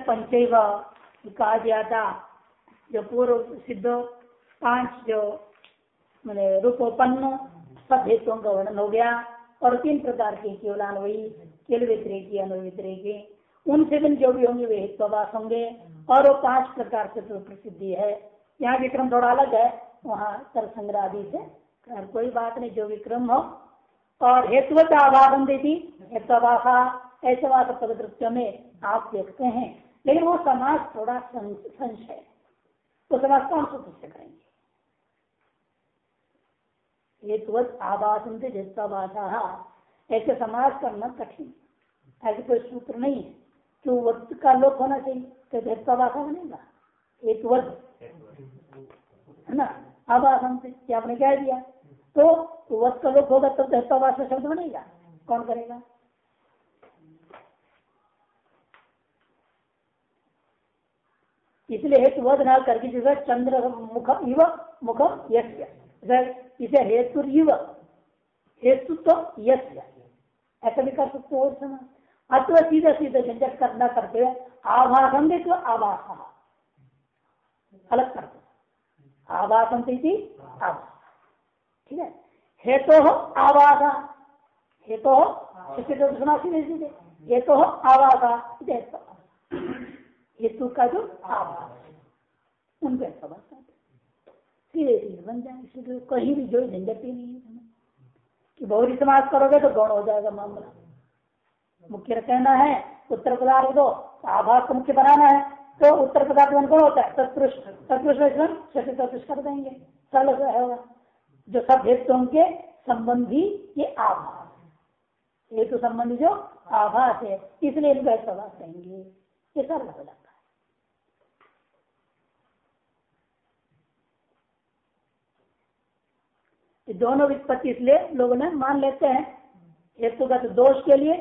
पंचैव कहा गया था जो पूर्व सिद्ध पाँच जो, मैंने रूपोपन्न सब हेतुओं का वर्णन हो गया, और तीन प्रकार के केवल अनवयी, केवल व्यतिरेकी अनु व्यतिरेकी। उनसे भी जो भी होंगे, वे हेत्वास होंगे, और वो पाँच प्रकार से तो प्रसिद्धि है यहाँ विक्रम थोड़ा अलग है, वहाँ तर संग्रह आदि से कोई बात नहीं, जो विक्रम हो। और हेतु हेतुवत आवादन देती हेत्वाभा ऐसे वास पदकृत्य में आप देखते हैं। लेकिन वो समाज थोड़ा संशय तो समाज कौन सा करेंगे? हेतुवत आवासन से हेत्वाभाषा ऐसे समाज करना कठिन। ऐसे कोई सूत्र नहीं है क्यों वक्त का लोक होना चाहिए तो हेत्वाभाषा बनेगा। एक हेतुवत है ना? आवासन से आपने कह दिया। तो वक्त का लोक होगा, तब तो हेत्वाभाषा शब्द बनेगा। कौन करेगा? इसलिए हेतु वध ना करके जैसे चंद्र मुख, इव, मुख, यस्य। इसे हेतु इव हेतु तो यस्य। ऐसा भी कर सकते हो समय अथवा सीधा सीधा झंझट करना करते हुए आभासन देखो आभास। अलग करते आभासन थी आभास। ठीक है? हेतु हो आवासा हेतु हो तो सीधे हेतु हो आवासा हेतु का जो आभास उनको ऐसा सीधे बन जाए, इसलिए कहीं भी जो झंझट ही नहीं है कि बहुरी समाज करोगे तो गौण हो जाएगा मामला। मुख्य कहना है, उत्तर पदार्थ को आभास को मुख्य बनाना है तो उत्तर पदार्थ में कौन होता है, तत्पुरुष। तत्पुरुष कर देंगे। सरल होगा जो सब हेतुओं के संबंधी ये आभास हेतु संबंधी जो आभास है, इसलिए इनको ऐसा कहेंगे। ये सरल हो जाता दोनों वित्पत्ति इसलिए लोगों ने मान लेते हैं। हेतुगत तो दोष के लिए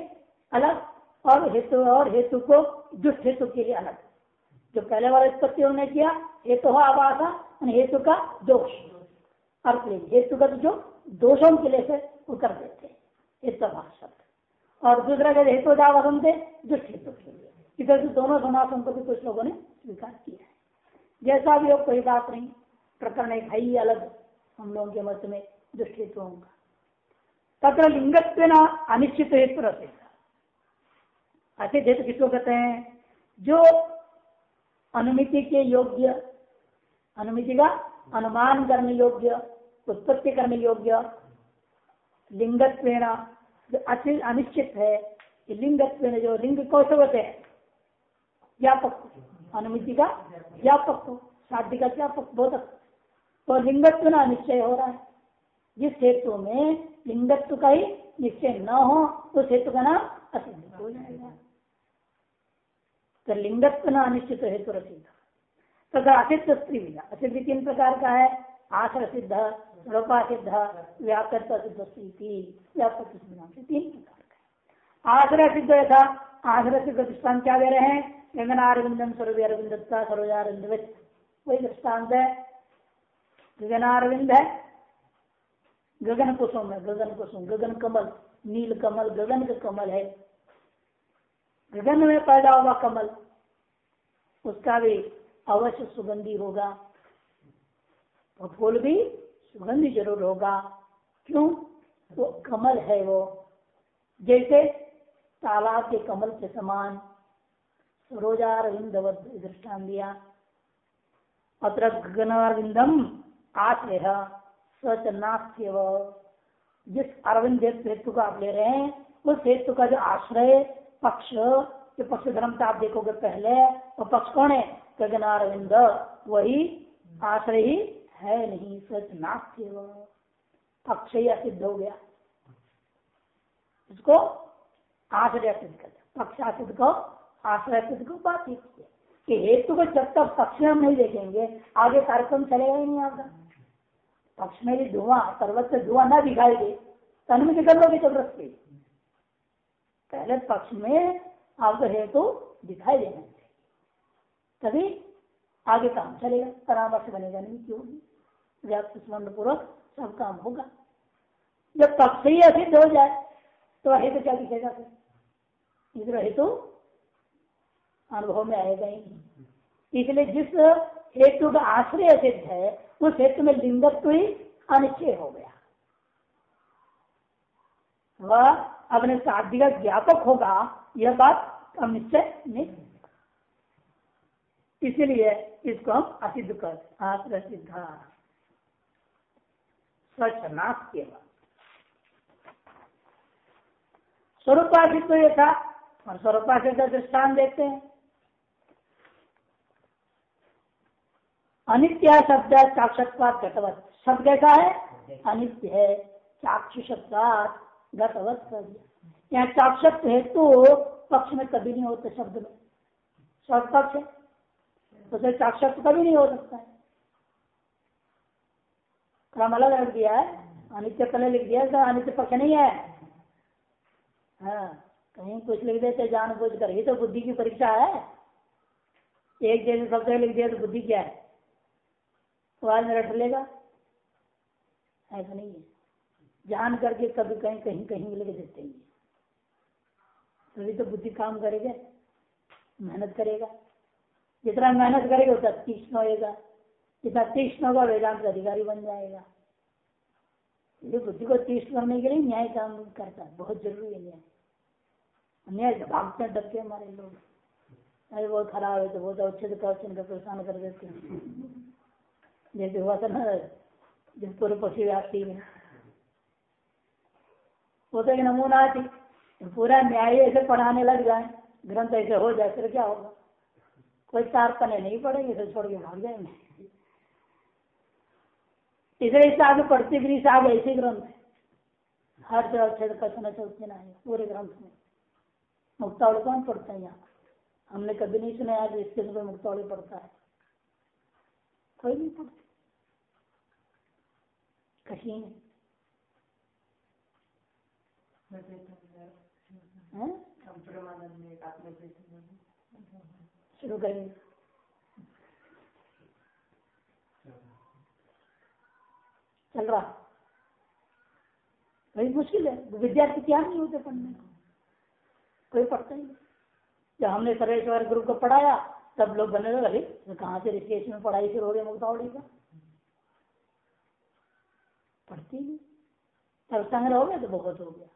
अलग और हेतु और हेतु को दुष्ट हेतु के लिए अलग। जो पहले वाला उत्पत्ति उन्होंने किया हेतु हो आवासा हेतु का दोष। अर्थ हेतुगत जो दोषों के लिए से उतर देते हेतु शब्द और दूसरा कहते हेतु जावसन थे दुष्ट हेतु के लिए। इधर से दोनों समासों को भी कुछ लोगों ने स्वीकार किया है। जैसा भी हो, कोई बात नहीं। प्रकरण एक है ही अलग। हम लोगों के मत में दृष्टित्वों। तथा लिंगत्व अनिश्चित हेतु असित हेतु किसको कहते हैं जो अनुमिति के योग्य अनुमिति का अनुमान करने योग्य उत्पत्ति करने योग्य लिंगत्व जो अनिश्चित है लिंगत्व जो लिंग कौशल होते हैं व्यापक अनुमिति का व्यापक, साध्य का व्यापक बोधक तो लिंगत्व ना निश्चय हो रहा है। जिस हेतु में लिंगत्व का ही निश्चय न हो, उस हेतु का नाम असिद्ध हो जाएगा। तो लिंगत्व न अनिश्चित हेतु रसिद्ध तथा असिद्ध स्त्री विधा असिद्ध तीन प्रकार का है? आश्र सिद्ध रूपासिद्ध व्याकृत सिद्ध स्त्री व्यापक नाम से तीन प्रकार का आश्रय सिद्ध यथा आश्रय सिद्ध दृष्टान क्या दे रहे हैं? गंगनारविंदम सर्वे अरविंद सर्वजारविंद वही दृष्टांत है। गगनारविंद है गगन कुसुम है, गगन कुसुम, गगन कमल, नील कमल, गगन का कमल है। गगन में पैदा हुआ कमल, उसका भी अवश्य सुगंधी होगा। और फूल भी सुगंधी ज़रूर होगा। क्यों? वो कमल है वो। जैसे तालाब के कमल के समान सरोजार सरोजारविंद दृष्टान दिया। अत्र गगनारविंदम आश्रय सच नास्त्यव जिस अरविंद हेतु का आप ले रहे हैं, उस हेतु का जो आश्रय, पक्ष, जो पक्ष धर्म का आप देखोगे पहले, वो तो पक्ष कौन है? गगन अरविंद वही आश्रय ही है नहीं सच नास्त्यव पक्ष ही असिद्ध हो गया। इसको आश्रय सिद्ध कर पक्ष असिद्ध को आश्रय सिद्ध को बात कि हेतु को जब तक पक्ष हम नहीं देखेंगे, आगे कार्यक्रम चलेगा ही नहीं आपका। पक्ष में भी धुआँ पर्वत से धुआँ ना दिखाई दे तो अनुमति कर लोगे ज़बरदस्त पे पहले पक्ष में आपको हेतु दिखाई देना चाहिए तभी आगे काम चलेगा परामर्श बनेगा नहीं क्यों व्याप्त स्मरण पूर्वक सब काम होगा. जब पक्ष ही असिद्ध हो जाए तो हेतु क्या दिखेगा फिर? इधर हेतु अनुभव में आएगा ही नहीं. इसलिए जिस हेतु का आश्रय सिद्ध है, उस हेतु में लिंगत्व ही अनिश्चय हो गया। वह अपने साध्य का ज्ञापक होगा, यह बात हम निश्चय नहीं इसीलिए इसको हम असिद्ध कर, आश्रय सिद्धा। स्वच्छ नाश केवल स्वरूपासित तो ये था और स्वरूपासित दृष्टान देखते हैं। अनित्य शब्द चाक्षत्वाद घटवत शब्द कैसा है? अनित्य है। चाक्षुषत्वाद घटवत कर दिया यहाँ चाक्षत्व हेतु पक्ष में कभी नहीं होते शब्द में। शब्द पक्ष है। तो चाक्षत्व कभी नहीं हो सकता है। क्रम अलग रख दिया है। अनित्य पहले लिख दिया अनित्य पक्ष नहीं है। हाँ कहीं कुछ लिख देते जान बुझ कर ये तो बुद्धि की परीक्षा है। एक जैसे शब्द लिख दिया तो बुद्धि क्या है? तो आज मेरा लेगा। ऐसा नहीं है। जान करके कभी कहीं कहीं कहीं लिख देते हैं। तभी तो बुद्धि काम करेगा, मेहनत करेगा। जितना मेहनत करेगा, उतना तीक्ष्ण होएगा। जितना तीक्ष्ण होगा, वेदांत अधिकारी बन जाएगा। ये बुद्धि को तीक्ष्ण करने के लिए न्याय काम करता है। बहुत ज़रूरी है न्याय। न्याय भागते डरते हमारे लोग। अरे बहुत खराब है तो बहुत अच्छे से क्वेश्चन का परेशान कर देते हैं। जैसे हुआ था ना जब पूर्व पक्षी व्याप्ति में। वो तो एक नमूना थी, पूरा न्याय ऐसे पढ़ाने लग जाए, ग्रंथ ऐसे हो जाए, फिर क्या होगा? कोई चार पने नहीं पड़ेंगे तो छोड़ के भाग जाएँगे। इसलिए इस आगे पढ़ते भी आगे ऐसे ग्रंथ है। हर जगह अच्छे कथन चलते ना है, पूरे ग्रंथ में। मुक्तावली कौन पढ़ता है यहाँ? हमने कभी नहीं सुना आज इसके मुक्तावली पढ़ता है। कोई नहीं कहीं नहीं। शुरू करेंगे। चल रहा। वही मुश्किल है। विद्यार्थी क्या नहीं होते पढ़ने को? कोई पढ़ता ही नहीं। जब हमने सर्वेश्वर गुरु को पढ़ाया तब लोग बने लगे तो कहाँ से ऋषिकेश में पढ़ाई शुरू हो गया मुक्तावड़ी का? पढ़ती नहीं तब संग्रह हो गया तो बहुत हो गया।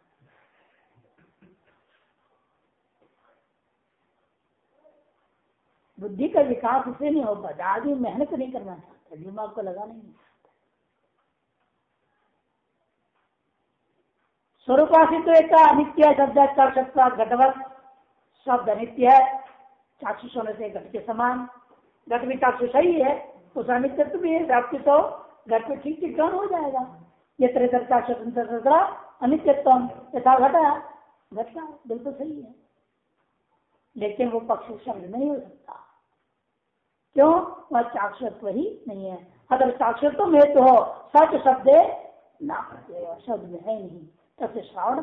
बुद्धि का विकास उसे नहीं हो पाता आदमी मेहनत नहीं करना चाहता, दिमाग को लगा नहीं स्वरूपासित तो अनित्य शब्द चाक्षत्व घटवत, शब्द अनित्य है। चाक्षुष होने से घट के समान। घट भी चाक्षुष ही है उस अनित्व भी है, व्याप्ति तो घट में ठीक ठीक कौन हो जाएगा। ये त्रितरता स्वतंत्र अनित्यत्व यथा घटा। घटना बिल्कुल सही है। लेकिन वो पक्ष शब्द नहीं हो सकता। क्यों? वह चाक्षत्व ही नहीं है। अगर चाक्षत्व में तो हो, सच शब्द ना शब्द में है नहीं। तब श्रावण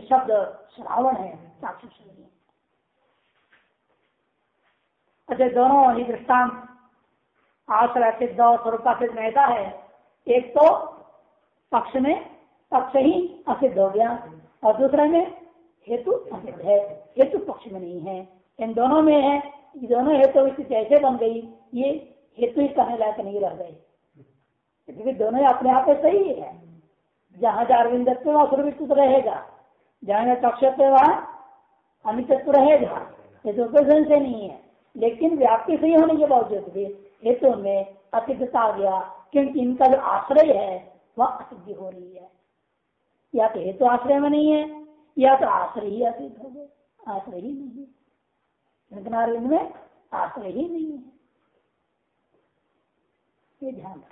शब्द श्रावण है, चाक्षुष नहीं अच्छा दोनों ही दृष्टांत। आश्रय सिद्ध और स्वरूप सिद्ध ऐसा है। एक तो पक्ष में पक्ष ही असिद्ध हो गया और दूसरे में हेतु असिद्ध है। हेतु पक्ष में नहीं है। इन दोनों में है। दोनों हेतु स्थिति ऐसे बन गई, ये हेतु ही कहने लायक नहीं रह गए। क्योंकि दोनों अपने आप में सही है। जहाँ जहाँ अरविंदत्व वहाँ सुरभित्व रहेगा, जहाँ कक्षत्व वहाँ अमितत्व रहेगा, ये तो कोई संशय नहीं है। लेकिन व्याप्ति सही होने के बावजूद भी हेतु में असिद्धता आ गया, क्योंकि इनका जो आश्रय है, वह असिद्धि हो रही है। या तो हेतु आश्रय में नहीं है, या तो आश्रय ही असिद्ध हो गए आश्रय ही नहीं है। लेकिन में आश्रय ही नहीं है। ये ध्यान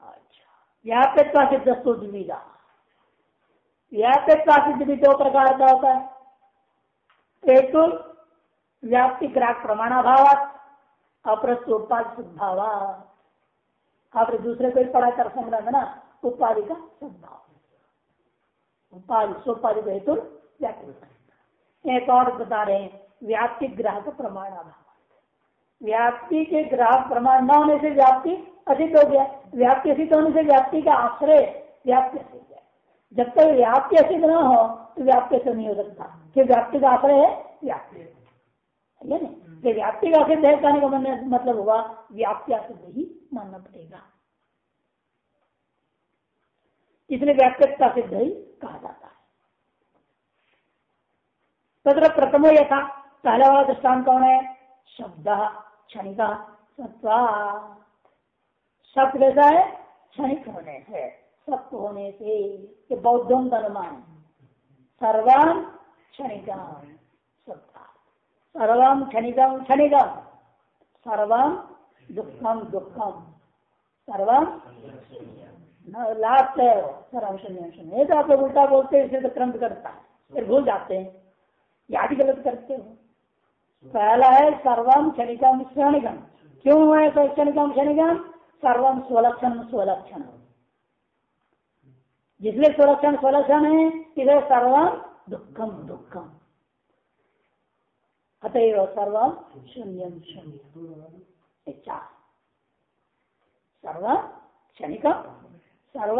अच्छा। व्याप्यत्वा सिद्ध द्विविधा व्याप्यत्वा सिद्ध भी दो प्रकार का होता है। एक तो व्याप्ति ग्राहक प्रमाणाभाव अप्रस्त उत्पाद सद्भाव आपने दूसरे को पढ़ा कर संग्रह ना उपाधि का सद्भाव उपाधि सोपाधि को हेतु एक और बता रहे हैं, व्याप्ति ग्राहक प्रमाण अभाव व्याप्ति के ग्राहक प्रमाण न होने से व्याप्ति अधिक हो गया। व्याप्ति अधिक होने से व्याप्ति का आश्रय व्याप्ति अधिक है जब तक व्याप्ति सिद्ध न हो तो व्याप्ति से नहीं हो सकता। कि व्याप्ति का आश्रय है व्याप्ति। है नहीं? व्याप्ति का सिद्ध है कहने का मतलब हुआ व्याप्ति सिद्ध ही मानना पड़ेगा। इसलिए व्याप्यता सिद्ध ही कहा जाता है। तथा प्रथमो यथा पहला वाला दृष्टान कौन है? शब्द क्षणिका सत्वा शब्द कैसा है? क्षणिक होने से सत्य होने से ये बौद्धों का अनुमान सर्वान क्षणिका सत्ता सर्वम क्षणिकम। क्षणिकम सर्वम दुखम। दुखम सर्वम लास्ट सर्वम शून्य शून्य तो आप लोग उल्टा बोलते हैं, इसे तो क्रम करता है। फिर भूल जाते हैं। याद गलत करते हो। पहला है सर्वम क्षणिकम क्षणिकम। क्यों है तो क्षणिकम क्षणिकम? सर्वम स्वलक्षण स्वलक्षण जिसमें स्वलक्षण स्वलक्षण है, इधर सर्वम दुखम दुखम। अतएव सर्वम शून्यम शून्य सर्व क्षणिक सर्व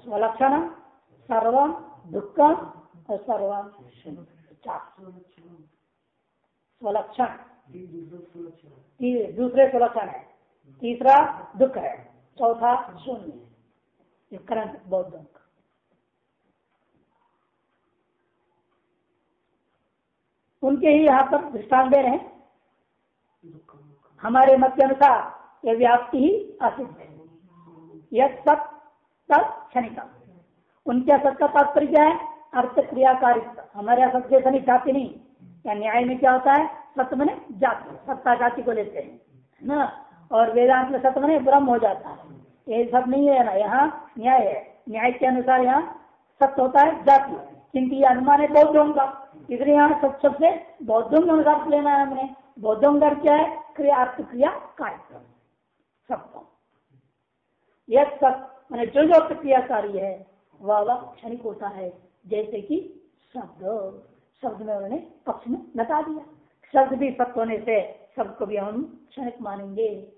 स्वलक्षण सर्व दुखम और सर्व स्वलक्षण। दूसरे स्वलक्षण है। तीसरा दुख है। चौथा शून्य करंट, बौद्धों का उनके ही यहाँ पर दृष्टान दे रहे हैं। हमारे मत के अनुसार यह व्याप्ति ही असिद्ध है। यह सब तब क्षणिका। उनके असत का तात्पर्य क्या है? अर्थ क्रियाकारी हमारे असत के नहीं चाहते नहीं। या न्याय में क्या होता है? सत्य मैंने जाति। सत्ता जाति को लेते हैं ना? और वेदांत में सत्य मैंने ब्रह्म हो जाता है। ये सब नहीं है ना। यहाँ न्याय है। न्याय के अनुसार यहाँ सत्य होता है जाति। किंतु ये अनुमान है बौद्धों का इसलिए यहाँ सब सबसे बौद्धों के अनुसार लेना है। हमने बौद्धों का क्या है? क्रिया अर्थ क्रिया कार्यक्रम। सबको। यह सब, मैंने जो जो क्रियाकारी है, वह वह क्षणिक होता है। जैसे कि शब्द। शब्द में उन्होंने पक्ष में लगा दिया। शब्द भी सत्य होने से शब्द को भी हम क्षणिक मानेंगे।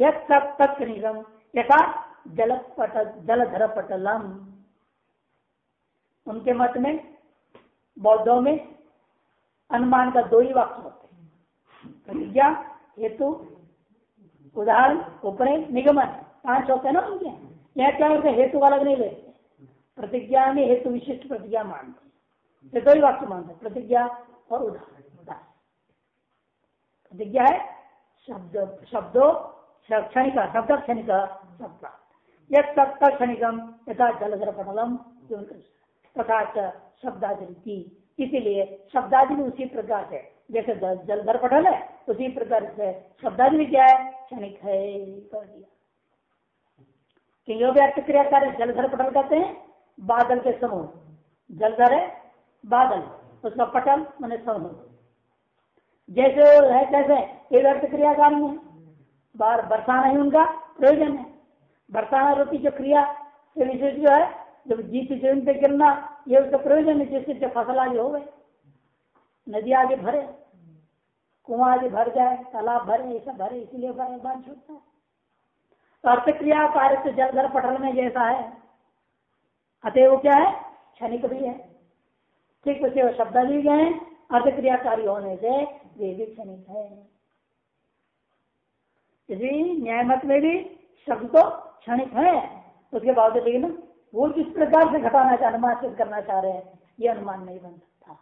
यथा जल पटल जलधर पटलम उनके मत में, बौद्धों में अनुमान का दो ही वाक्य होते प्रतिज्ञा, हेतु, उदाहरण उपरे निगमन। पाँच होते हैं ना उनके? यह क्या होते हेतु अलग नहीं लेते। प्रतिज्ञा में हेतु विशिष्ट प्रतिज्ञा मानते दो ही वाक्य मानते प्रतिज्ञा और उदाहरण। उदाहरण। प्रतिज्ञा है शब्द, शब्दों, क्षणिक, शब्द क्षणिक शब्द। सप्त क्षणिकम, यथा जलधर पटलम तथा शब्दादि इसीलिए शब्दादि भी उसी प्रकार है जैसे जलधर पटल है, उसी प्रकार से शब्दादि भी क्या है? क्षणिक है कर दिया। क्यों अर्थ क्रिया कार्य जलधर पटल कहते हैं, बादल के समूह। जलधर है, बादल, उसका पटल मैंने समूह। जैसे है, कैसे? एक अर्थ क्रियाकारी है बार बरसाना ही उनका प्रयोजन है। बरसाना रूपी जो क्रिया विशेष जो है जब जीत ज़मीन पे गिरना, ये उसका प्रयोजन है, जिससे फ़सल आगे हो गए नदी आगे भरे, कुआँ आगे भर जाए, तालाब भरे ऐसा भरे, इसीलिए भरे बाँध छूटता है। तो अर्थ क्रिया से जलधर पटल में जैसा है। अतः वो क्या है? क्षणिक भी है। ठीक उसे वो शब्द भी गए अर्थ क्रियाकारी होने से वे भी क्षणिक है। इसी न्याय मत में भी शब्द तो क्षणिक है, उसके बावजूद लेकिन वो किस प्रकार से घटाना चाह अनुमान सिद्ध करना चाह रहे हैं, ये अनुमान नहीं बन सकता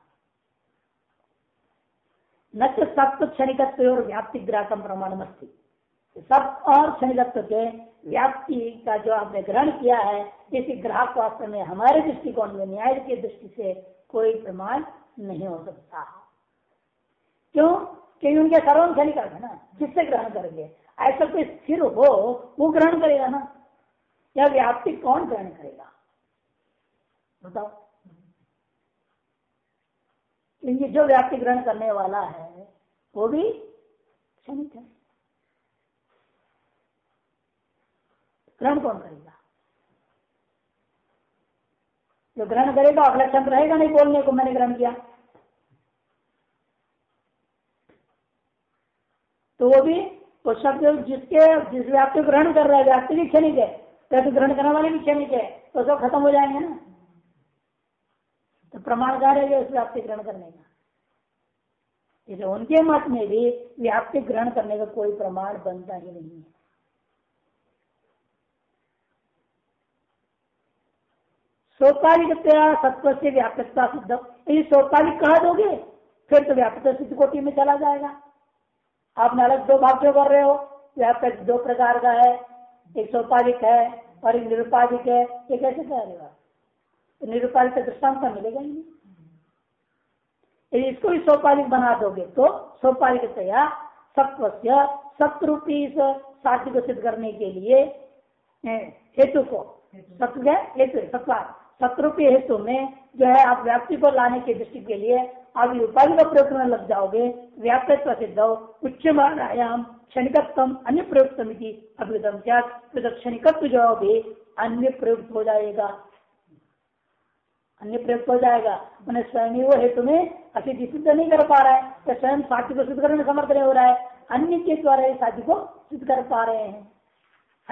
न सत्य क्षणिकत्व और व्याप्ति ग्राहकम प्रमाण मस्ती सब और क्षणिकत्व के व्याप्ति का जो आपने ग्रहण किया है, इसी ग्राहक वास्तव में हमारे दृष्टिकोण में, न्याय की दृष्टि से कोई प्रमाण नहीं हो सकता। क्यों? क्योंकि उनके सर्वम क्षणिक है ना किससे ग्रहण करेंगे। ऐसा कोई स्थिर हो, वो ग्रहण करेगा ना। या व्याप्ति कौन ग्रहण करेगा? बताओ। क्योंकि जो व्याप्ति ग्रहण करने वाला है, वो भी क्षणिक है। ग्रहण कौन करेगा? जो ग्रहण करेगा, अगला अवलक्षण रहेगा नहीं बोलने को, मैंने ग्रहण किया। तो वो भी, वो शब्द जिसके, जिस व्याप्ति ग्रहण कर रहा है व्याप्ति भी क्षणिक है। तो ग्रहण करने वाले भी क्षणिक है तो सब खत्म हो जाएँगे ना। तो प्रमाण कार्य उस व्याप्ति ग्रहण करने का। इसलिए उनके मत में भी व्याप्ति ग्रहण करने का कोई प्रमाण बनता ही नहीं है। सोपालिक सत्व से व्यापकता सिद्ध यदि सोपालिक कहा दोगे? फिर तो व्यापक सिद्ध कोटि में चला जाएगा। आप अलग दो भाग क्यों कर रहे हो, व्यापक दो प्रकार का है। एक सोपालिक है और एक निरुपाधिक है ये कैसे कह रहे हो तो निरुपाधिक का दृष्टांत तो मिलेगा ही नहीं। यदि इसको भी सोपालिक बना दोगे तो सोपालिक तया सत्व सत्रूपी इस साध्य को सिद्ध करने के लिए हेतु को। सत्व हेतु सत्वा सत्रूपी हेतु में जो है आप व्याप्ति को लाने की दृष्टि के लिए आप उपाधि का प्रयोग करने लग जाओगे, व्याप्त सिद्ध हो, उच्च मानायाम क्षणिकत्व अन्य प्रयुक्त अभिगतम क्या क्षणिकत्व जो भी अन्य प्रयुक्त हो जाएगा। अन्य प्रयुक्त हो जाएगा। मैंने स्वयं वो हेतु में अतिथि सिद्ध नहीं कर पा रहा है, या स्वयं साथी को सिद्ध करने में समर्थ नहीं हो रहा है। अन्य के द्वारा साथी को सिद्ध कर पा रहे हैं।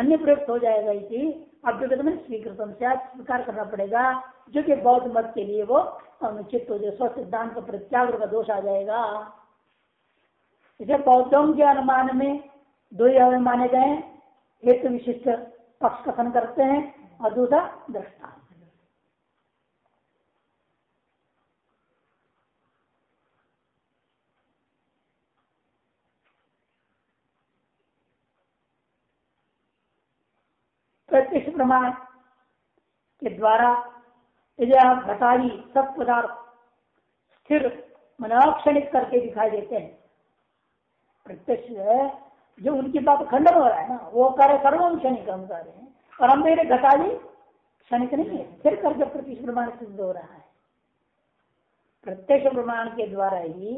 अन्य प्रयुक्त हो जाएगा इसी अभ्युगत में स्वीकृत स्वीकार करना पड़ेगा, जो कि बौद्ध मत के लिए वो अनुचित हो जाए, स्व सिद्धांत का प्रत्याग्र का दोष आ जाएगा। इसे बौद्धों के अनुमान में दो ही माने गए हेतु विशिष्ट पक्ष कथन करते हैं और दूसरा दृष्टान प्रत्यक्ष प्रमाण के द्वारा यदि आप घटाई सब पदार्थ स्थिर मनाक्षणिक करके दिखाई देते हैं। प्रत्यक्ष है, जो उनकी बात खंडन हो रहा है ना, वो कार्य सर्वम क्षणिक हम कर रहे हैं। और हम मेरे घटाली क्षणिक नहीं है फिर करके प्रत्यक्ष प्रमाण सिद्ध हो रहा है। प्रत्यक्ष प्रमाण के द्वारा ही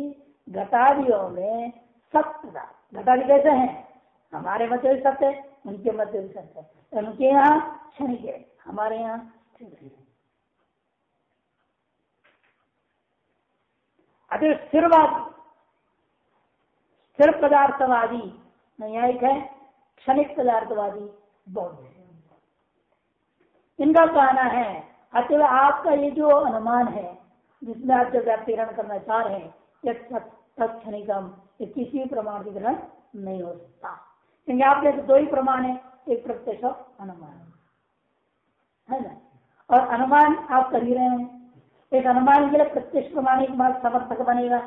घटादियों में सत्य घटादी कैसे हैं? हमारे भी सत्य उनके मध्य भी सत्य उनके यहाँ क्षणिक है। हमारे यहाँ अतः स्थिरवादी, स्थिर पदार्थवादी न्यायिक है, क्षणिक पदार्थवादी बौद्ध इनका कहना है अतः आपका ये जो अनुमान है, जिसमें आप जो व्याप्तिकरण करना चाह रहे हैं, यह तत्क्षणिकम किसी प्रमाण की ग्रहण नहीं हो सकता। क्योंकि आपके दो ही प्रमाण है, एक प्रत्यक्ष अनुमान। है ना? और अनुमान आप कर ही रहे हैं। एक अनुमान के लिए प्रत्यक्ष प्रमाण एक बात समर्थक बनेगा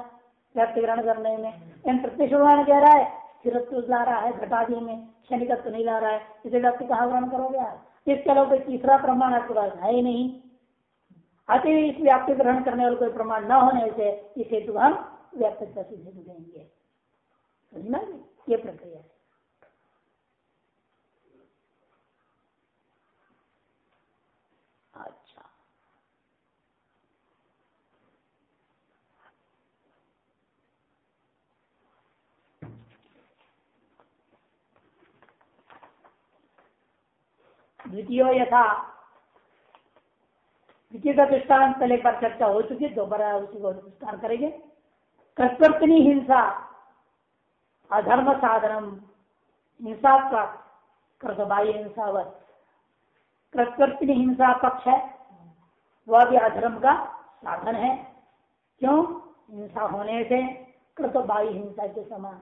व्यक्ति ग्रहण करने में। इन प्रत्यक्ष प्रमाण कह रहा है, स्थिरत्व ला रहा है घटादी में, क्षणिकत्व नहीं ला रहा है। इसे व्यक्ति कहा ग्रहण करोगे आप? इसके अलावा कोई तीसरा प्रमाण आपके पास है ही नहीं। अति इस व्याप्ति ग्रहण करने वाले कोई प्रमाण न होने से इस हेतु हम सिद्ध देंगे समझना ये प्रक्रिया है। द्वितीय यथा। द्वितीय का दृष्टांत पहले बार चर्चा हो चुकी है, दोबारा उसी को विस्तार करेंगे। कर्तनी हिंसा, अधर्म साधनम, हिंसा का कर्तबाई हिंसावत कृतनी हिंसा पक्ष है, वह भी अधर्म का साधन है। क्यों? हिंसा होने से कृतबाई हिंसा के समान।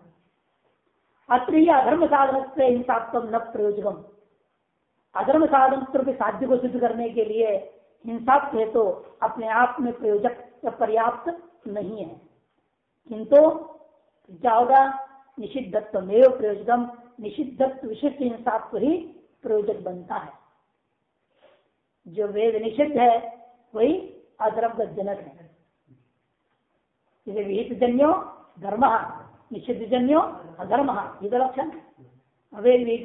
अत्र अधर्म साधन से हिंसात्म न प्रयोजकम अधर्म साधन के साध्य को सिद्ध करने के लिए हिंसा हेतु तो अपने आप में प्रयोजक पर्याप्त नहीं है। किंतु होगा निषिद्धत्व में प्रयोजकम, निषिद्धत्व विशिष्ट हिंसात्व ही प्रयोजक बनता है। जो वेद निषिद्ध है, वही अधर्म का जनक है। विहित जन्यो धर्म निषिद्ध जन्यो अधर्म, ये तो लक्षण वेद विहित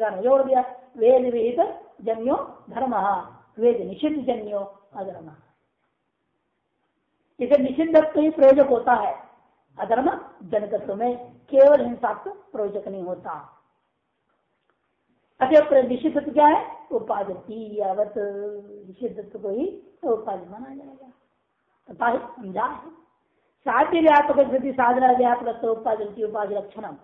का जोड़ दिया वेद विहित जन्यो धर्म, वेद निषिद्ध जन्यो अधर्म। इसे निषिद्धत्व ही प्रयोजक होता है। अधर्म जनकत्व में केवल हिंसात्मक प्रयोजक नहीं होता। अच्छा निषिद्धत्व क्या है? उपाधि यावत निषिद्धत्व को ही तो उपाधि माना जाएगा। तथा ही समझा है। साध्य व्यापक स्थिति साधना व्यापक उपाधि उपाधि लक्षणम।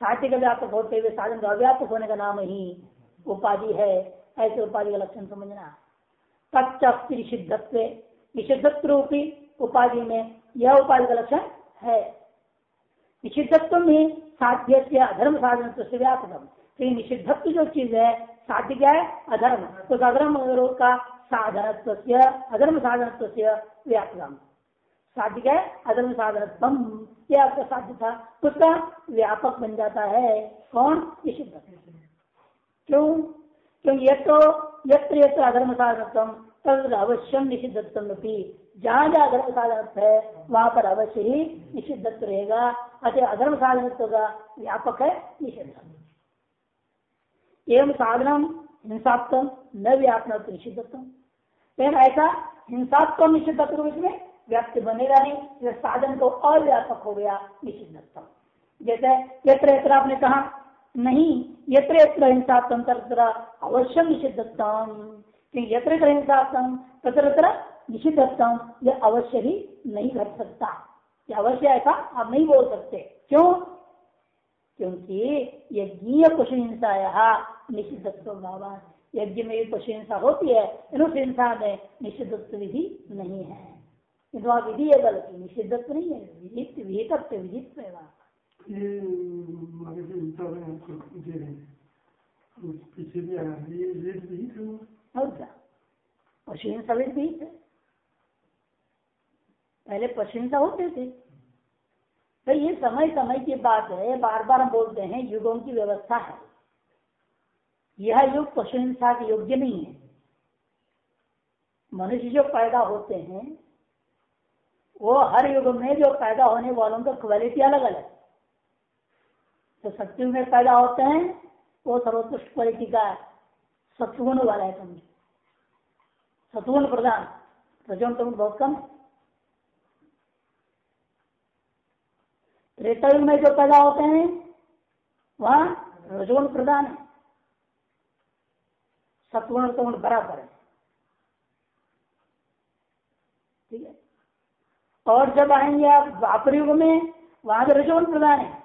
साध्य का व्यापक होते हुए साधन का अव्यापक होने का नाम ही उपाधि है, ऐसे उपाधि का लक्षण समझना। तच्च निषिद्धत्व निषिद्धत्व रूपी उपाधि में यह उपाधि का लक्षण है। निषिद्धत्व में साध्य से अधर्म साधन से व्यापकम। तो निषिद्धत्व जो चीज़ है, साध्य क्या है? अधर्म। तो अधर्म का साधनत्व अधर्म साधनत्व से व्यापकम। साध्य क्या है? अधर्म साधन ये आपका साध्य था। उसका व्यापक बन जाता है। कौन? निषिद्ध क्यों? क्योंकि ये तो यत्र यत्र अधर्म साधनत्म तद अवश्यम निषिद्धत्व जहाँ जहाँ अधर्म साधन है, वहाँ पर अवश्य ही निषिद्धत्व रहेगा। अतः अधर्म साधनत्व का व्यापक है निषिद्ध एवं साधनम हिंसात्म न व्यापन निषिद्धत्व। ऐसा हिंसात्म निषिद्धत्व में व्याप्ति बनेगा नहीं साधन तो अव्यापक हो गया निषिद्धत्म जैसे यत्र यत्र आपने कहा नहीं, यत्र यत्र हिंसात्म तत्र अवश्य निषिद्धत्म यत्र यत्र हिंसात्म तत्र तत्र निषिद्धत्म यह अवश्य ही नहीं घट सकता। यह अवश्य ऐसा आप नहीं बोल सकते। क्यों? क्योंकि यज्ञीय पशु हिंसा निषिद्धत्व भाव यज्ञ में पशु हिंसा होती है उस हिंसा में निषिद्धत्व विधि नहीं है। विधि है गलती निषिद्धत्व नहीं है, विहित विहित विहित पीछे भी ये विहित है और क्या? सवेद विहित है। पहले पशुहिंसा होते थे। तो ये समय समय की बात है बार बार बोलते हैं, युगों की व्यवस्था है। यह युग पशुहिंसा के योग्य नहीं है। मनुष्य जो पैदा होते हैं, वो हर युग में जो पैदा होने वालों का क्वालिटी अलग अलग तो सत्युग में पैदा होते हैं, वो सर्वोत्कृष्ट क्वालिटी का सत्गुण वाला है समझो। सत्गुण प्रधान रजोन तो बहुत कम। त्रेता युग में जो पैदा होते हैं, वहाँ रजोन प्रधान है। सत्गुण तो बराबर है। ठीक है? और जब आएँगे आप द्वापर युग में, वहाँ तो रजोगुण प्रधान है।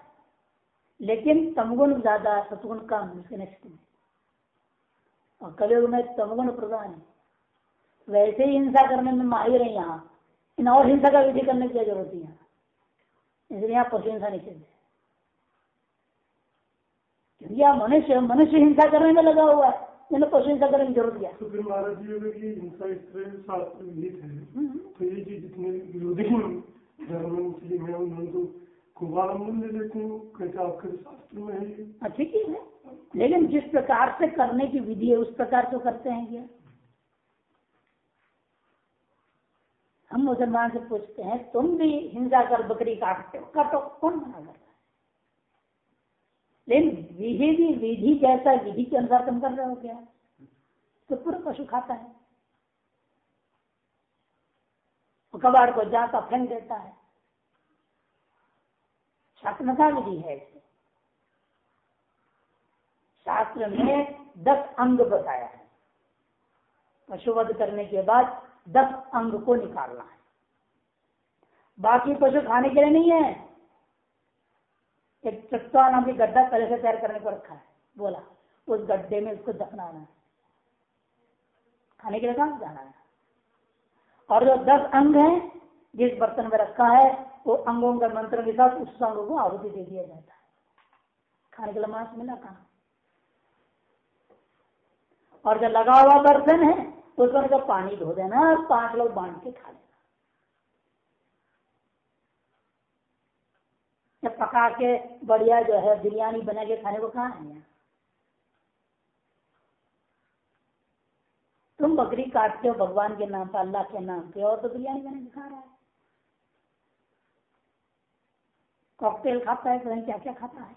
लेकिन तमगुण ज़्यादा सतगुण कम उसके में और कलयुग में तमगुण प्रधान है। वैसे ही हिंसा करने में माहिर है यहाँ। इन और हिंसा का विधि करने की ज़रूरत है यहाँ? इसलिए यहाँ पशु हिंसा निषेध है क्योंकि यहाँ मनुष्य मनुष्य हिंसा करने में लगा हुआ है। मैंने पशु हिंसा करने की ज़रूरत क्या तो फिर महाराज जी की हिंसा इस तरह शास्त्र विहित है। हम्म। तो ये जितने विरोधी धर्म मुस्लिम है उन्होंने तो लेते हैं आपके शास्त्र में है। हाँ, ठीक ही है। लेकिन जिस प्रकार से करने की विधि है उस प्रकार तो करते हैं क्या? हम मुसलमान से पूछते हैं तुम भी हिंसा कर बकरी काटते हो काटो कौन मना करता लेकिन विधि भी विधि जैसा विधि के अनुसार तुम कर रहे हो क्या? तो पूरा पशु खाता है। कबाड़ को जाता फेंक देता है। शास्त्र विधि है। शास्त्र में दस अंग बताया है। पशुवध करने के बाद दस अंग को निकालना है। बाकी पशु खाने के लिए नहीं है। एक चट्टा नाम की गड्ढा पहले से तैयार करने को रखा है। बोला, उस गड्ढे में उसको दफनाना है। खाने के लिए कहा जाना है? और जो दस अंग है, जिस बर्तन में रखा है वो अंगों का मंत्र के साथ उस अंग को आहुति दे दिया जाता है। खाने के लिए मांस मिला कहा? और जो लगा हुआ बर्तन है उसमें जब पानी धो देना, पाँच लोग बाँध के खा लेना। जब पका के बढ़िया जो है बिरयानी बना के खाने को कहा है? तुम बकरी काटते हो, भगवान के नाम पे, अल्लाह के नाम पे, और तो बिरयानी बना के खा रहा है। कॉकटेल खाता है पता क्या क्या खाता है।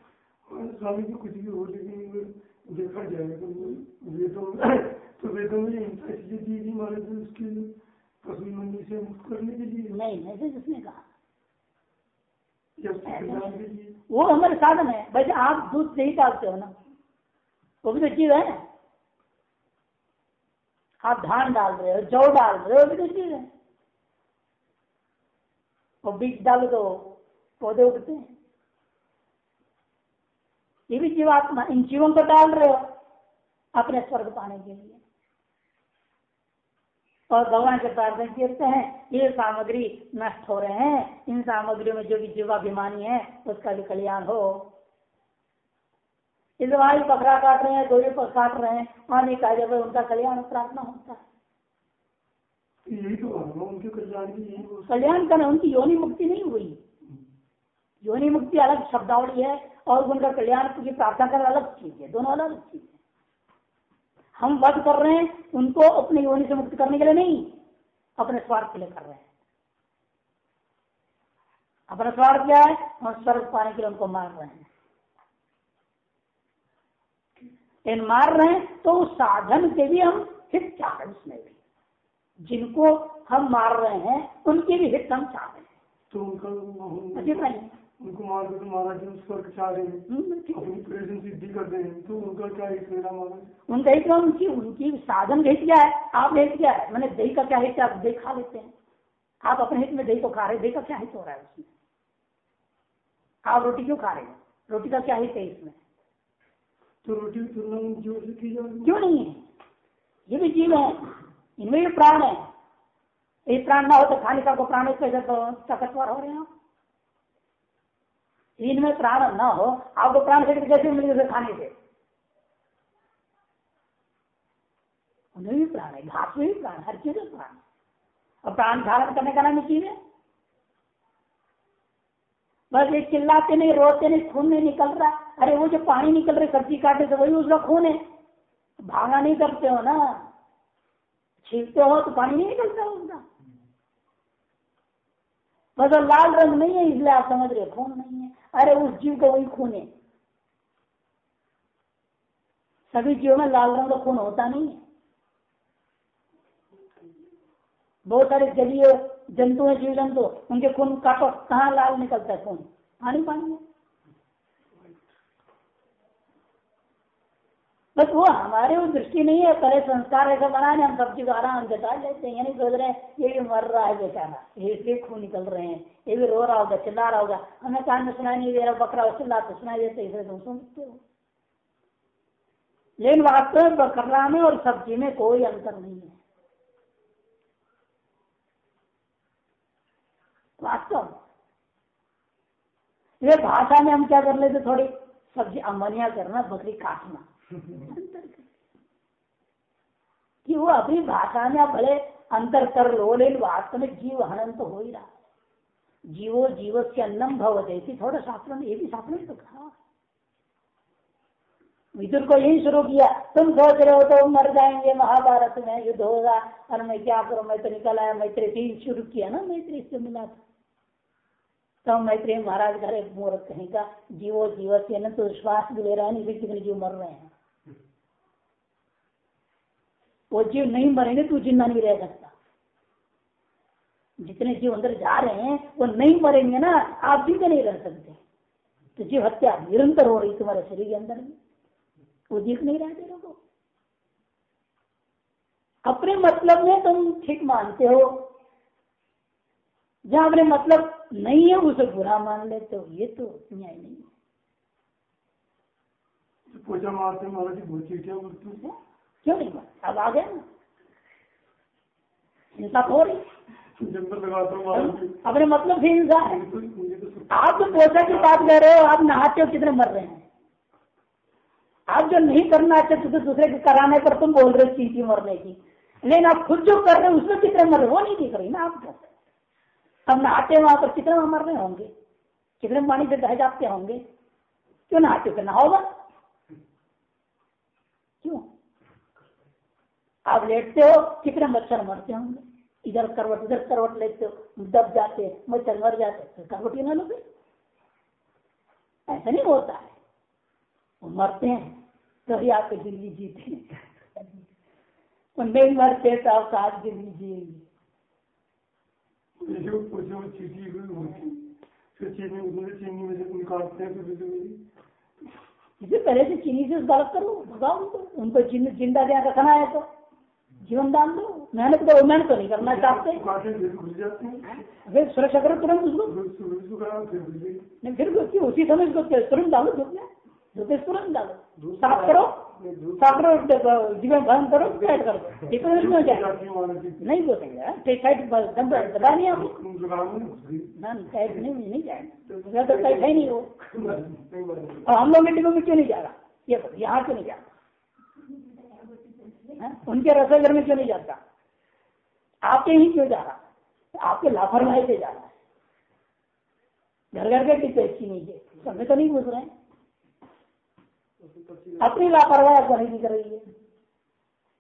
स्वामी जी कुछ भी हो लेकिन देखा जाए तो वेदों तो वेदों में इसलिए दी थी महाराज उसके पशु मंडी से मुक्त करने के लिए। नहीं ऐसे जिसने कहा वो हमारे साधन है वैसे आप दूध से ही डालते हो ना वो भी तो चीज़ है। आप धान डाल रहे हो जौ डाल रहे हो वो भी तो चीज़ है। वो बीज डालो तो पौधे उगते हैं। ये भी जीवात्मा इन जीवों को डाल रहे हो अपने स्वर्ग पाने के लिए। और भगवान से प्रार्थना करते हैं ये सामग्री नष्ट हो रहे हैं। इन सामग्रियों में जो भी जीवाभिमानी है उसका भी कल्याण हो। इस वायु पकड़ा काट रहे हैं गोली पर काट रहे हैं पानी का जब उनका कल्याण प्रार्थना होता है। यही तो उनके कल्याण की यही कल्याण करना उनकी योनि मुक्ति नहीं हुई। योनि मुक्ति अलग शब्दावली है और उनका कल्याण की प्रार्थना करना अलग चीज़ है दोनों अलग चीज़ है। हम वध कर रहे हैं उनको अपने योनि से मुक्त करने के लिए नहीं अपने स्वार्थ के लिए कर रहे हैं। अपना स्वार्थ क्या है? हम स्वर्ग पाने के लिए उनको मार रहे हैं। इन मार रहे हैं तो उस साधन के भी हम हित चाह रहे हैं उसमें भी। जिनको हम मार रहे हैं उनके भी हित हम चाह रहे हैं तो उनका उनको मार कर तो महाराज जी स्वर्ग चाह रहे हैं। है। सिद्धि कर रहे हैं तो उनका क्या हित मेरा महाराज उनका हित उनकी उनकी साधन हित क्या है आप हित क्या है। मैंने दही का क्या हित है आप दही खा लेते हैं। आप अपने हित में दही को खा रहे हैं दही का क्या हित हो रहा है उसमें? आप रोटी क्यों खा रहे हैं? रोटी का क्या हित है इसमें? तो रोटी क्यों नहीं है? ये भी जीव है। इनमें भी प्राण है। ये प्राण ना हो तो खाने का प्राण तो ताकतवर हो रहे हैं आप। इनमें प्राण ना हो, आपको प्राण शक्ति कैसे मिलेगी खाने से। उनमें भी प्राण है, घास में भी प्राण हर चीज़ में प्राण और प्राण धारण करने का नाम चीज़ है। बस ये चिल्लाते नहीं, रोते नहीं, खून नहीं निकल रहा। अरे वो जो पानी निकल रहे सब्ज़ी काटे तो वही उसका खून है। भागा नहीं करते हो ना। छीलते हो तो पानी नहीं निकलता उसका वो लाल रंग नहीं है इसलिए आप समझ रहे खून नहीं है। अरे उस जीव का वही खून है। सभी जीवों में लाल रंग का खून होता नहीं है। बहुत सारे जलीय जंतु है जीव जंतु उनके खून काटो कहाँ लाल निकलता है खून? पानी पानी में बस वो हमारे वो दृष्टि नहीं है, पहले संस्कार ऐसा बनाने हम सब चीज़ आराम डाल लेते हैं, यानी सोच रहे हैं, ये भी मर रहा है बेचारा ये इसके खून निकल रहे हैं, ये भी रो रहा होगा, चिल्ला रहा होगा हमें कान में सुनाई नहीं दे रहा, बकरा चिल्ला तो सुनाई देते इसे तुम सुनते हो। लेकिन वास्तव में बकरा में और सब्ज़ी में कोई अंतर नहीं है। वास्तव ये भाषा में हम क्या कर लेते थोड़ी सब्ज़ी अमनिया करना, बकरी काटना। कि वो अपनी भाषा में भले अंतर कर लो, लेकिन वास्तव में जीव हनन तो हो ही रहा है। जीवो जीव से अन्नम भवते थोड़ा शास्त्र ने ये भी शास्त्र ने तो कहा विदुर को यही शुरू किया, तुम सोच रहे हो तो मर जाएँगे, महाभारत में युद्ध होगा, और मैं क्या करूँ मैं तो निकल आया मैत्री से शुरू किया ना मैत्री से मिला था तो मैत्री, महाराज घर एक मूर्ख कहीं का जीवो जीव से न तो श्वास भी ले रहा है, नहीं कितने जीव मर रहे हैं। वो जीव नहीं मरेंगे तो ज़िंदा नहीं रह सकता। जितने जीव अंदर जा रहे हैं, वो नहीं मरेंगे ना, आप जिंदे नहीं रह सकते। तो जीव हत्या निरंतर हो रही तुम्हारे शरीर के अंदर में वो दिख नहीं रहा तेरे अपने मतलब में तुम ठीक मानते हो। जहाँ अपने मतलब नहीं है, उसे बुरा मान लेते हो। ये तो न्याय नहीं है। पूजा मारते महाराज क्यों नहीं मानते अब आ गया ना। हिंसा तो हो। रही अपने मतलब से हिंसा है। तो- तो आप जो पोषा की बात कर रहे हो आप नहाते हो कितने मर रहे हैं? आप जो नहीं करना चाहते तो दूसरे के कराने पर तुम बोल रहे हो चीटी मरने की। लेकिन आप खुद जो कर रहे हो उसमें कितने मर रहे हो? वो नहीं दिख रही ना आपको अब नहाते हो वहाँ पर कितने मर रहे होंगे? कितने पानी से बह जाते होंगे? क्यों नहाते हो? नहाओगा क्यों आप लेटते हो कितने मच्छर मरते होंगे? इधर करवट इधर करवट लेते हो दब जाते मच्छर मर जाते तो करवट ही ना लो फिर ऐसा नहीं होता है। वो मरते हैं तभी तो आपके ज़िंदगी जीते वो नहीं मरते तो आप आज ज़िंदगी जिएँगे। जो पूछे चीटी होती। फिर चीनी उसमें चीनी में से निकालते हैं फिर फिर पहले से चीनी से गलत करो भगाओ उनको। उनको ज़िंदा ध्यान रखना है तो। जीवन दान दो मेहनत करो मेहनत तो नहीं करना चाहते। फिर हैं फिर सुरक्षा करो तुरंत उसको। नहीं फिर उसकी उसी समय उसको तुरंत डालो धूप में धूप तुरंत डालो। साफ़ करो। साफ़ करो जीवन भरण करो टाइट करो। डिपोजिट में हो नहीं बोलेंगे टाइट दबा नहीं आप। ना टाइट नहीं नहीं जाएगा तो टाइट है नहीं वो। हम लोग डिब्बे में क्यों नहीं जा रहा? ये यहाँ क्यों नहीं जा रहा? उनके रसोई घर में क्यों नहीं जाता? आपके ही क्यों जा रहा? आपके लापरवाही से जा रहा है। घर घर के डिब्बे अच्छी नहीं है। समय तो नहीं घुस रहे अपनी लापरवाही आपको नहीं कर रही है।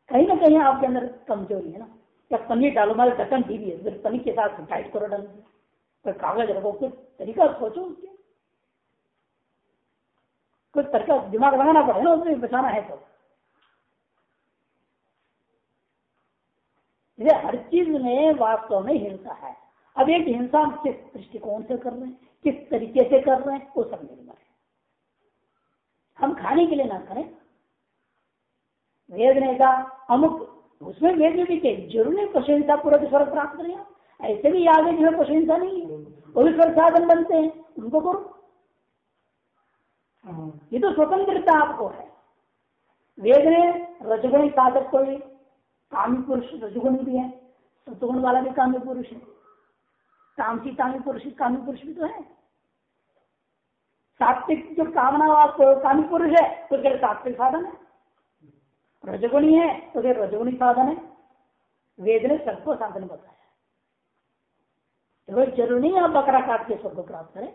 कहीं ना कहीं आपके अंदर कमज़ोरी है ना। या पनीर डालो हमारे ढक्कन ठीक है, फिर पनीर के साथ टाइट करो डाल कोई कागज़ रखो कुछ तरीका सोचो उसके। कुछ तरीका दिमाग लगाना पड़े ना उसमें, बचाना है तो। हर चीज़ में वास्तव में हिंसा है। अब एक हिंसा हम किस दृष्टिकोण से कर रहे हैं? किस तरीके से कर रहे हैं? वो सब निर्भर है। हम खाने के लिए ना करें। वेद ने कहा अमुक उसमें वेद में भी कहे ज़रूर नहीं प्रशंसा पूर्वक स्वर्ग प्राप्त करें ऐसे भी याद है जिसमें प्रशंसा नहीं है। वो भी स्वर्ग साधन बनते हैं। उनको करो। ये तो स्वतंत्रता आपको है। वेद ने रजगुणी साधक को भी कामी पुरुष रजगुणी भी है सतगुण वाला भी कामी पुरुष है। तामसी तामी पुरुष कामी पुरुष भी तो है। सात्विक जो कामना कामी पुरुष है तो फिर सात्विक साधन है। रजगुणी है तो फिर रजगुणी साधन है। वेद ने सबको साधन बताया। तो ज़रूरी नहीं आप बकरा काट के सबको प्राप्त करें।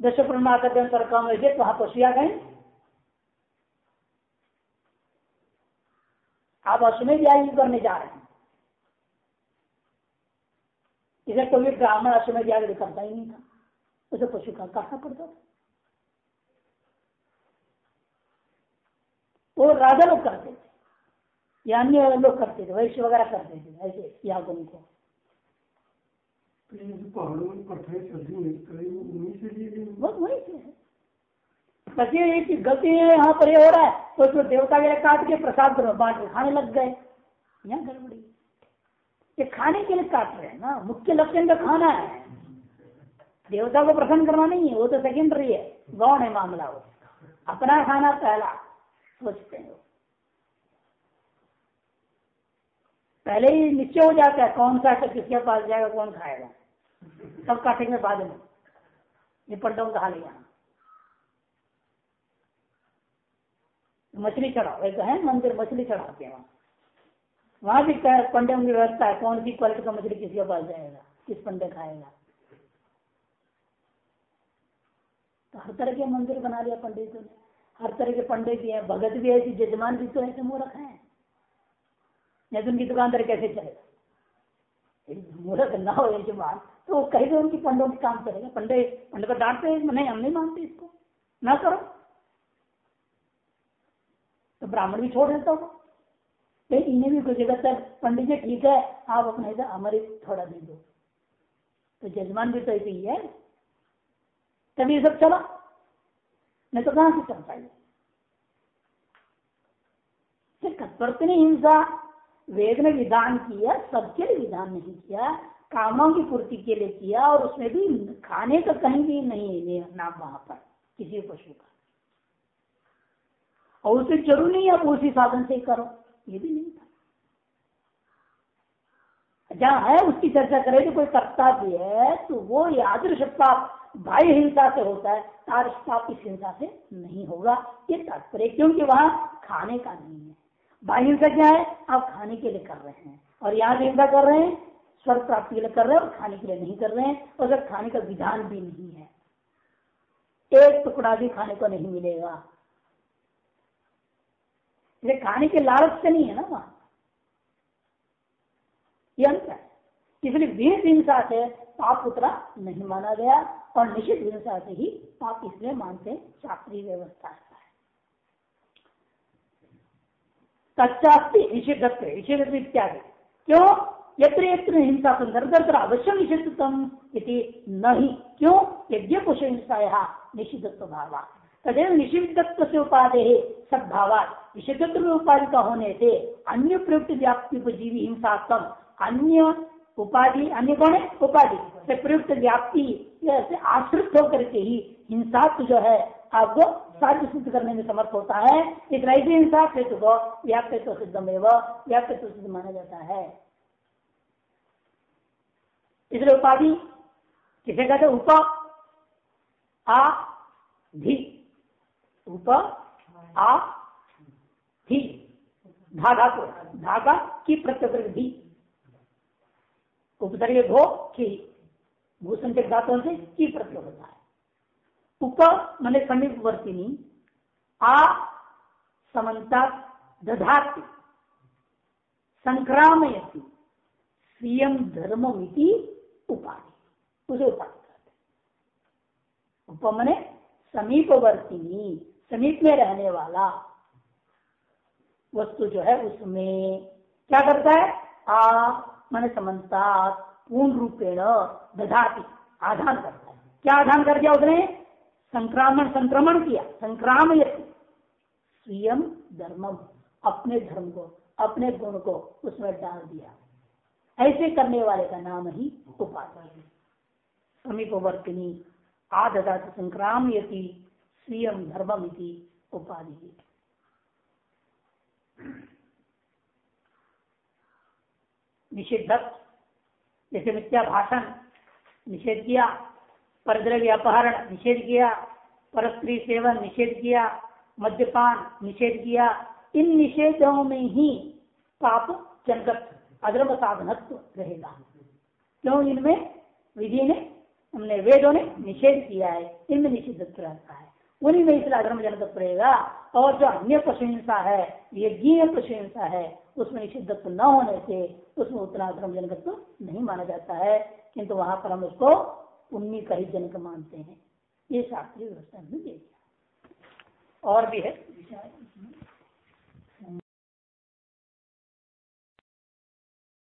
दश प्रमाण में वहाँ पशुआ गए। आप अश्वमेध याग करने जा रहे हैं। इधर कभी ब्राह्मण अश्वमेध याग करता ही नहीं था। उसे पशु का काटना पड़ता था। वो राजा लोग करते थे। या अन्य लोग करते थे वैश्य वगैरह करते थे ऐसे यागों को। पहाड़ों में वही से है। एक गलती यहाँ पर हो रहा है तो उसको देवता के काट के प्रसाद बांट के खाने लग गए। यहाँ गड़बड़ी। ये खाने के लिए काट रहे हैं ना, मुख्य लक्षण का खाना है। देवता को प्रसन्न करना नहीं है, वो तो सेकेंडरी है। गौण है मामला वो। अपना खाना पहला, सोचते हैं पहले ही निश्चय हो जाता है कौन सा किसके पास जाएगा, कौन खाएगा। सब काटेंगे बाद में। ये पलटों कहा लिया मछली चढ़ाओ, एक है मंदिर, मछली चढ़ाते हैं वहाँ वहाँ भी पंडे की व्यवस्था है, कौन सी क्वालिटी का मछली किसी के पास जाएगा, किस पंडे खाएगा। तो हर तरह के मंदिर बना लिया पंडितों ने। हर तरह के पंडित भी है, भगत भी है जजमान भी तो ऐसे मूर्ख है। नहीं तो उनकी दुकानदार कैसे चलेगा? मूर्ख ना हो यजमान तो कहीं भी उनकी पंडों के काम करेगा पंडे पंडे को डांटते नहीं, हम नहीं मानते इसको। ना करो। तो ब्राह्मण भी छोड़ देता होगा लेकिन इन्हें भी कुछ सर, पंडित जी, ठीक है, आप अपने हमारे थोड़ा दे दो। तो जजमान भी तो ऐसे ही है। तभी सब चला। नहीं तो कहाँ से चल पाएगा कत्वर्तनी हिंसा। वेद ने विधान किया, सबके लिए विधान नहीं किया, कामों की पूर्ति के लिए किया, और उसमें भी खाने का कहीं भी नहीं है नाम वहाँ पर, किसी पशु का। और उसे ज़रूर नहीं आप उसी साधन से करो। ये भी नहीं था। जहाँ है उसकी चर्चा करें तो कोई कर्ता भी है तो वो यादृश पाप बाह्य हिंसा से होता है तार पाप इस हिंसा से नहीं होगा। ये तात्पर्य क्योंकि वहाँ खाने का नहीं है। बाह्य हिंसा क्या है? आप खाने के लिए कर रहे हैं। और यहाँ हिंसा कर रहे हैं? स्वर्ग प्राप्ति के लिए कर रहे हैं और खाने के लिए नहीं कर रहे हैं। और खाने का विधान भी नहीं है। एक टुकड़ा भी खाने को नहीं मिलेगा। इसे खाने के लालच से नहीं है ना वहाँ। ये अंतर है। इसलिए विहित हिंसा से पाप उतरा नहीं माना गया और निश्चित हिंसा से ही पाप इसलिए मानते शास्त्रीय व्यवस्था है। तच्चास्ती निषेधत्व निषेध इत्यादि। क्यों? यत्र यत्र हिंसा संदर्भ अवश्य निषिद्धतम नहीं। क्यों? यज्ञ कुश हिंसा निषिद्धत्व भावा तदेव निषिद्धत्व से उपाधे सद्भावा निषिद्धत्व उपाधि का होने से अन्य प्रयुक्त व्याप्ति उपजीवी हिंसात्म अन्य उपाधि, अन्य कौन है? उपाधि। से प्रयुक्त व्याप्ति आश्रित होकर के ही हिंसा जो है आपको साध्य सिद्ध करने में समर्थ होता है। इस ऐसे इंसाफ हेतु को व्याप्य तो सिद्धम एवं व्याप्य तो सिद्ध माना जाता है। इसलिए उपाधि किसे कहते उप, आ, धी। उप, आ धा धातु धागा की प्रत्यय धी उपसर्ग भो की भूषण के धातुओं से की प्रत्यय होता है। उप मैंने समीपवर्तिनी आ समन्ता दधाती, संक्रामयती, स्वयं धर्ममिति उपाधि। उसे उपाधि कहते उप मने समीपवर्तिनी, समीप में रहने वाला वस्तु जो है उसमें क्या करता है? आ मन समन्ता पूर्ण रूपेण दधाती, आधान करता है। क्या आधान कर दिया उसने? संक्रामण, संक्रमण किया संक्राम स्वयं धर्मम अपने धर्म को, अपने गुण को उसमें डाल दिया। ऐसे करने वाले का नाम ही उपाधि समीपवर्तिनी आददात संक्राम यति स्वयं धर्मम उपाधि निषिद्ध जैसे मिथ्या भाषण, निषेध किया। परद्रव्य अपहरण, निषेध किया। परस्त्री सेवन, निषेध किया। मद्यपान, निषेध किया। इन निषेधों में ही पाप जनगत अधर्म साधनत्व रहेगा। क्यों इनमें विधि ने, हमने वेदों ने निषेध किया है? इनमें निषिद्धत्व रहता है। उन्हीं में इसलिए अधर्म जनगत पड़ेगा। और जो अन्य प्रशंसा है यज्ञ प्रशंसा है, उसमें निषिद्धत्व न होने से उसमें उतना अधर्म जनकत्व नहीं माना जाता है। किंतु वहाँ पर हम उसको पुण्य का ही जनक मानते हैं। ये शास्त्रीय व्यवस्था में दे दिया। और भी है?